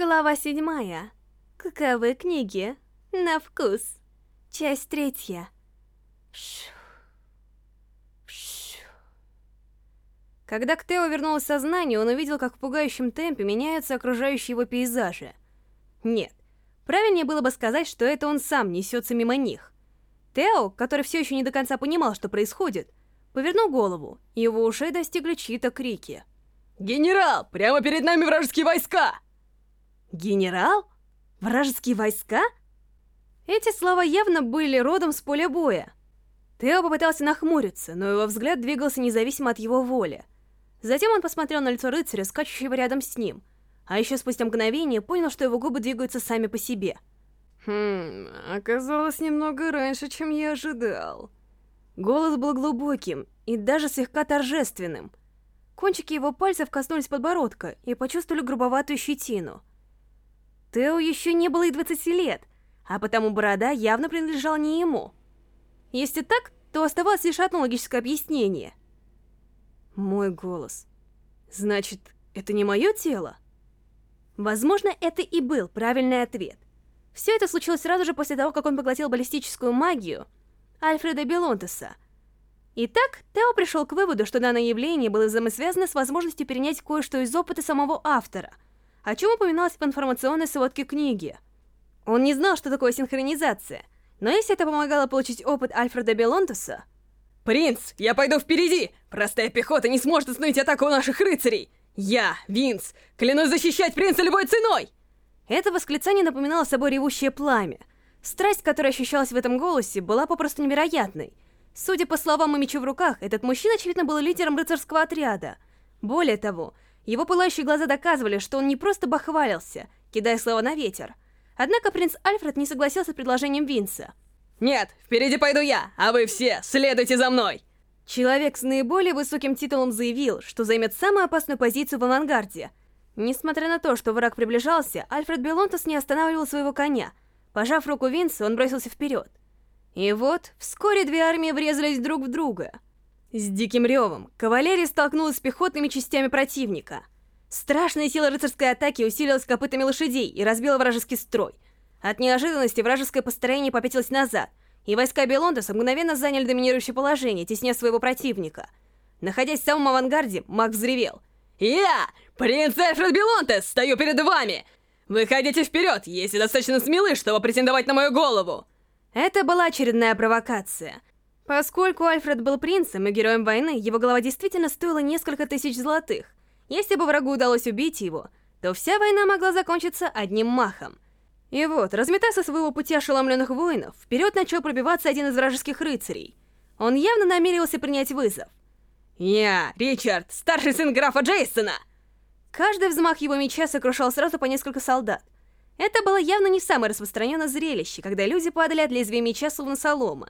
Глава седьмая. Каковы книги? На вкус. Часть третья. Шу. Шу. Когда к Тео вернулось сознание, он увидел, как в пугающем темпе меняются окружающие его пейзажи. Нет, правильнее было бы сказать, что это он сам несется мимо них. Тео, который все еще не до конца понимал, что происходит, повернул голову, и его ушей достигли чьи-то крики. «Генерал! Прямо перед нами вражеские войска!» «Генерал? Вражеские войска?» Эти слова явно были родом с поля боя. Тео попытался нахмуриться, но его взгляд двигался независимо от его воли. Затем он посмотрел на лицо рыцаря, скачущего рядом с ним, а еще спустя мгновение понял, что его губы двигаются сами по себе. Хм, оказалось немного раньше, чем я ожидал. Голос был глубоким и даже слегка торжественным. Кончики его пальцев коснулись подбородка и почувствовали грубоватую щетину. Тео еще не было и 20 лет, а потому борода явно принадлежала не ему. Если так, то оставалось лишь одно логическое объяснение. Мой голос. Значит, это не мое тело? Возможно, это и был правильный ответ. Все это случилось сразу же после того, как он поглотил баллистическую магию Альфреда Белонтеса. Итак, Тео пришел к выводу, что данное явление было взаимосвязано с возможностью перенять кое-что из опыта самого автора, о чем упоминалось в информационной сводке книги. Он не знал, что такое синхронизация, но если это помогало получить опыт Альфреда Белонтеса... «Принц, я пойду впереди! Простая пехота не сможет остановить атаку наших рыцарей! Я, Винс, клянусь защищать принца любой ценой!» Это восклицание напоминало собой ревущее пламя. Страсть, которая ощущалась в этом голосе, была попросту невероятной. Судя по словам и мечу в руках, этот мужчина, очевидно, был лидером рыцарского отряда. Более того, его пылающие глаза доказывали, что он не просто бахвалился, кидая слова на ветер. Однако принц Альфред не согласился с предложением Винса. «Нет, впереди пойду я, а вы все следуйте за мной!» Человек с наиболее высоким титулом заявил, что займет самую опасную позицию в авангарде — Несмотря на то, что враг приближался, Альфред Белонтос не останавливал своего коня. Пожав руку Винса, он бросился вперед. И вот, вскоре две армии врезались друг в друга. С диким ревом кавалерия столкнулась с пехотными частями противника. Страшная сила рыцарской атаки усилилась копытами лошадей и разбила вражеский строй. От неожиданности вражеское построение попятилось назад, и войска Белонтоса мгновенно заняли доминирующее положение, тесня своего противника. Находясь в самом авангарде, Маг взревел. «Я, принц Эльфред Белонтес, стою перед вами! Выходите вперед, если достаточно смелы, чтобы претендовать на мою голову!» Это была очередная провокация. Поскольку Альфред был принцем и героем войны, его голова действительно стоила несколько тысяч золотых. Если бы врагу удалось убить его, то вся война могла закончиться одним махом. И вот, разметав со своего пути ошеломленных воинов, вперед начал пробиваться один из вражеских рыцарей. Он явно намеревался принять вызов. «Я, Ричард, старший сын графа Джейсона!» Каждый взмах его меча сокрушал сразу по несколько солдат. Это было явно не самое распространенное зрелище, когда люди падали от лезвия меча словно солома.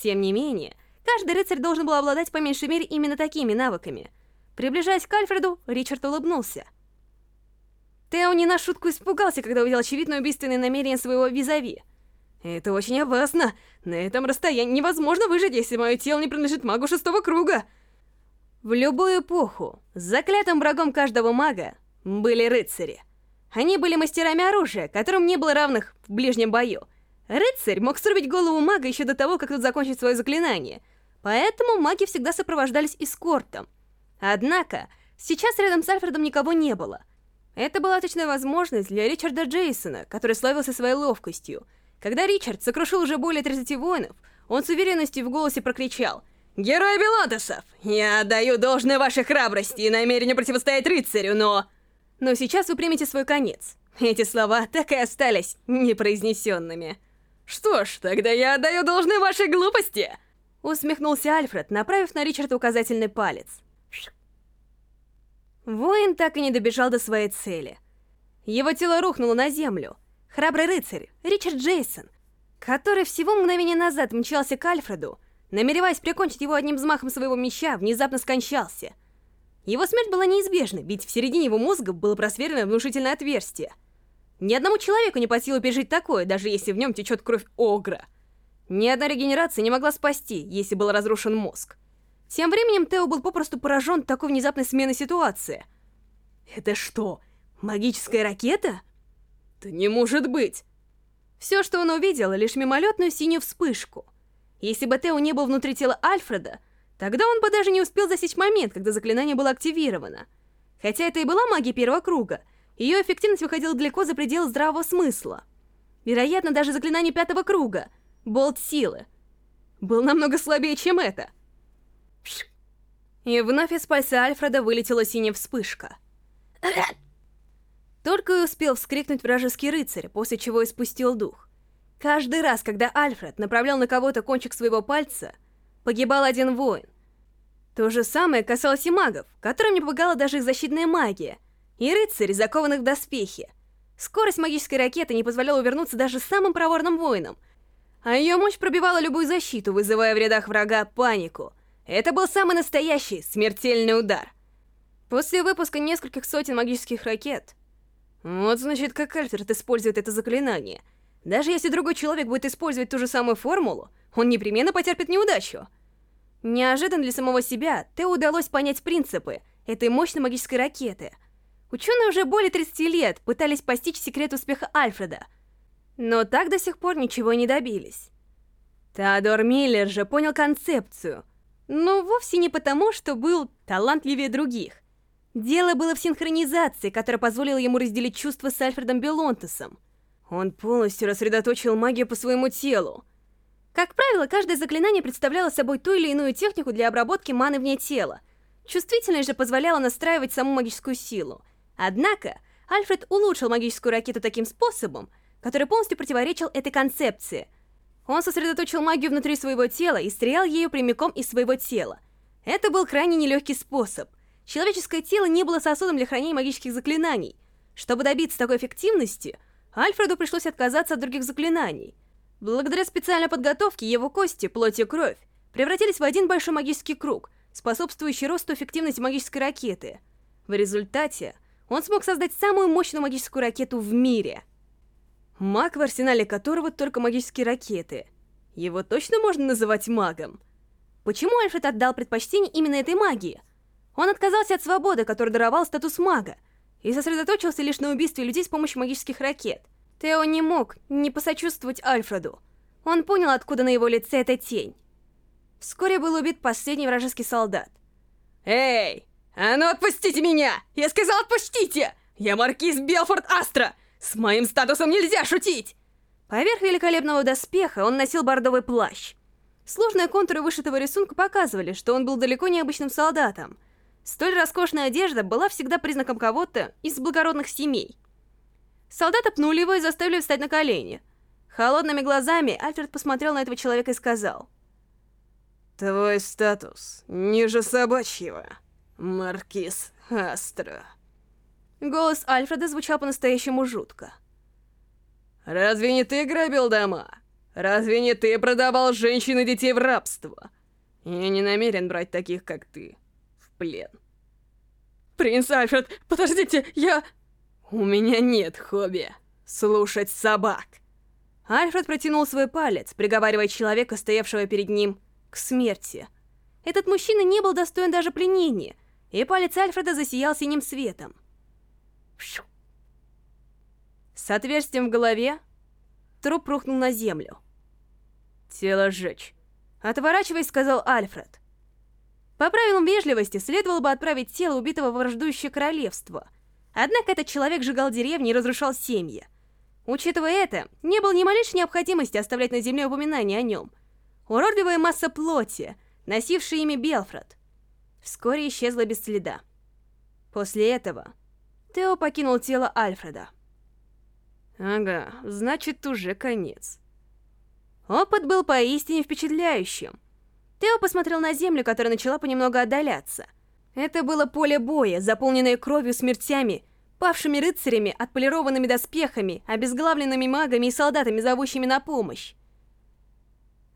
Тем не менее, каждый рыцарь должен был обладать по меньшей мере именно такими навыками. Приближаясь к Альфреду, Ричард улыбнулся. Тео не на шутку испугался, когда увидел очевидное убийственное намерение своего визави. «Это очень опасно. На этом расстоянии невозможно выжить, если мое тело не принадлежит магу шестого круга». В любую эпоху заклятым врагом каждого мага были рыцари. Они были мастерами оружия, которым не было равных в ближнем бою. Рыцарь мог срубить голову мага еще до того, как тот закончит свое заклинание, поэтому маги всегда сопровождались эскортом. Однако, сейчас рядом с Альфредом никого не было. Это была точная возможность для Ричарда Джейсона, который славился своей ловкостью. Когда Ричард сокрушил уже более 30 воинов, он с уверенностью в голосе прокричал — Герой Белотосов, я отдаю должное вашей храбрости и намерению противостоять рыцарю, но... Но сейчас вы примете свой конец. Эти слова так и остались непроизнесенными. Что ж, тогда я отдаю должное вашей глупости. Усмехнулся Альфред, направив на Ричарда указательный палец. Воин так и не добежал до своей цели. Его тело рухнуло на землю. Храбрый рыцарь, Ричард Джейсон, который всего мгновение назад мчался к Альфреду, намереваясь прикончить его одним взмахом своего меча, внезапно скончался. Его смерть была неизбежна, ведь в середине его мозга было просверлено внушительное отверстие. Ни одному человеку не по силу пережить такое, даже если в нем течет кровь Огра. Ни одна регенерация не могла спасти, если был разрушен мозг. Тем временем Тео был попросту поражен такой внезапной сменой ситуации. «Это что, магическая ракета?» Это не может быть! Все, что он увидел, лишь мимолетную синюю вспышку. Если бы Тео не был внутри тела Альфреда, тогда он бы даже не успел засечь момент, когда заклинание было активировано. Хотя это и была магия первого круга, ее эффективность выходила далеко за пределы здравого смысла. Вероятно, даже заклинание пятого круга, болт силы, был намного слабее, чем это. И вновь из пальца Альфреда вылетела синяя вспышка. Только и успел вскрикнуть вражеский рыцарь, после чего испустил дух. Каждый раз, когда Альфред направлял на кого-то кончик своего пальца, погибал один воин. То же самое касалось и магов, которым не помогала даже их защитная магия, и рыцарей, закованных в доспехи. Скорость магической ракеты не позволяла увернуться даже самым проворным воинам, а ее мощь пробивала любую защиту, вызывая в рядах врага панику. Это был самый настоящий смертельный удар. После выпуска нескольких сотен магических ракет... Вот значит, как Альфред использует это заклинание. Даже если другой человек будет использовать ту же самую формулу, он непременно потерпит неудачу. Неожиданно для самого себя, Тео удалось понять принципы этой мощной магической ракеты. Ученые уже более 30 лет пытались постичь секрет успеха Альфреда, но так до сих пор ничего не добились. Теодор Миллер же понял концепцию, но вовсе не потому, что был талантливее других. Дело было в синхронизации, которая позволила ему разделить чувства с Альфредом Белонтесом. Он полностью рассредоточил магию по своему телу. Как правило, каждое заклинание представляло собой ту или иную технику для обработки маны вне тела. Чувствительность же позволяла настраивать саму магическую силу. Однако, Альфред улучшил магическую ракету таким способом, который полностью противоречил этой концепции. Он сосредоточил магию внутри своего тела и стрелял ею прямиком из своего тела. Это был крайне нелегкий способ. Человеческое тело не было сосудом для хранения магических заклинаний. Чтобы добиться такой эффективности, Альфреду пришлось отказаться от других заклинаний. Благодаря специальной подготовке его кости, плоть и кровь превратились в один большой магический круг, способствующий росту эффективности магической ракеты. В результате он смог создать самую мощную магическую ракету в мире. Маг, в арсенале которого только магические ракеты. Его точно можно называть магом? Почему Альфред отдал предпочтение именно этой магии? Он отказался от свободы, которую даровал статус мага, и сосредоточился лишь на убийстве людей с помощью магических ракет. Тео не мог не посочувствовать Альфреду. Он понял, откуда на его лице эта тень. Вскоре был убит последний вражеский солдат. «Эй, а ну отпустите меня! Я сказал, отпустите! Я маркиз Белфорд Астра! С моим статусом нельзя шутить!» Поверх великолепного доспеха он носил бордовый плащ. Сложные контуры вышитого рисунка показывали, что он был далеко не обычным солдатом — Столь роскошная одежда была всегда признаком кого-то из благородных семей. Солдаты пнули его и заставили встать на колени. Холодными глазами Альфред посмотрел на этого человека и сказал. «Твой статус ниже собачьего, Маркиз Астра». Голос Альфреда звучал по-настоящему жутко. «Разве не ты грабил дома? Разве не ты продавал женщин и детей в рабство? Я не намерен брать таких, как ты, в плен». «Принц Альфред, подождите, я...» «У меня нет хобби слушать собак!» Альфред протянул свой палец, приговаривая человека, стоявшего перед ним, к смерти. Этот мужчина не был достоин даже пленения, и палец Альфреда засиял синим светом. С отверстием в голове труп рухнул на землю. «Тело сжечь», — отворачиваясь, сказал Альфред. По правилам вежливости, следовало бы отправить тело убитого в враждующее королевство. Однако этот человек сжигал деревни и разрушал семьи. Учитывая это, не было ни малейшей необходимости оставлять на земле упоминания о нем. Уродливая масса плоти, носившая имя Белфред, вскоре исчезла без следа. После этого Тео покинул тело Альфреда. Ага, значит, уже конец. Опыт был поистине впечатляющим. Тео посмотрел на землю, которая начала понемногу отдаляться. Это было поле боя, заполненное кровью смертями, павшими рыцарями, отполированными доспехами, обезглавленными магами и солдатами, зовущими на помощь.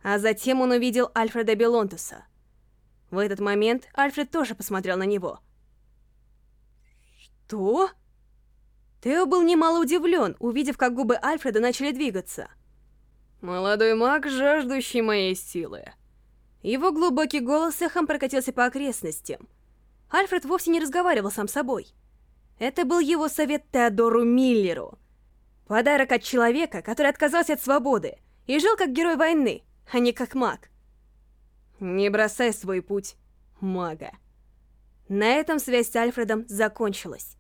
А затем он увидел Альфреда Белонтуса. В этот момент Альфред тоже посмотрел на него. «Что?» Тео был немало удивлен, увидев, как губы Альфреда начали двигаться. «Молодой маг, жаждущий моей силы», его глубокий голос эхом прокатился по окрестностям. Альфред вовсе не разговаривал сам собой. Это был его совет Теодору Миллеру. Подарок от человека, который отказался от свободы и жил как герой войны, а не как маг. Не бросай свой путь, мага. На этом связь с Альфредом закончилась.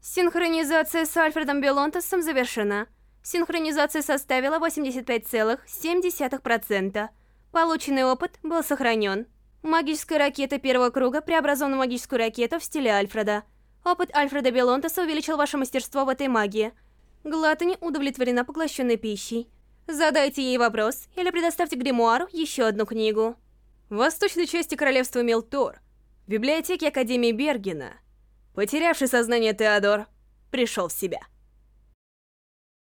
Синхронизация с Альфредом Белонтосом завершена. Синхронизация составила 85,7%. Полученный опыт был сохранен. Магическая ракета первого круга преобразована в магическую ракету в стиле Альфреда. Опыт Альфреда Белонтоса увеличил ваше мастерство в этой магии. Глатани удовлетворена поглощенной пищей. Задайте ей вопрос или предоставьте гримуару еще одну книгу. В восточной части королевства Мелтор, в библиотеке Академии Бергена, потерявший сознание Теодор, пришел в себя.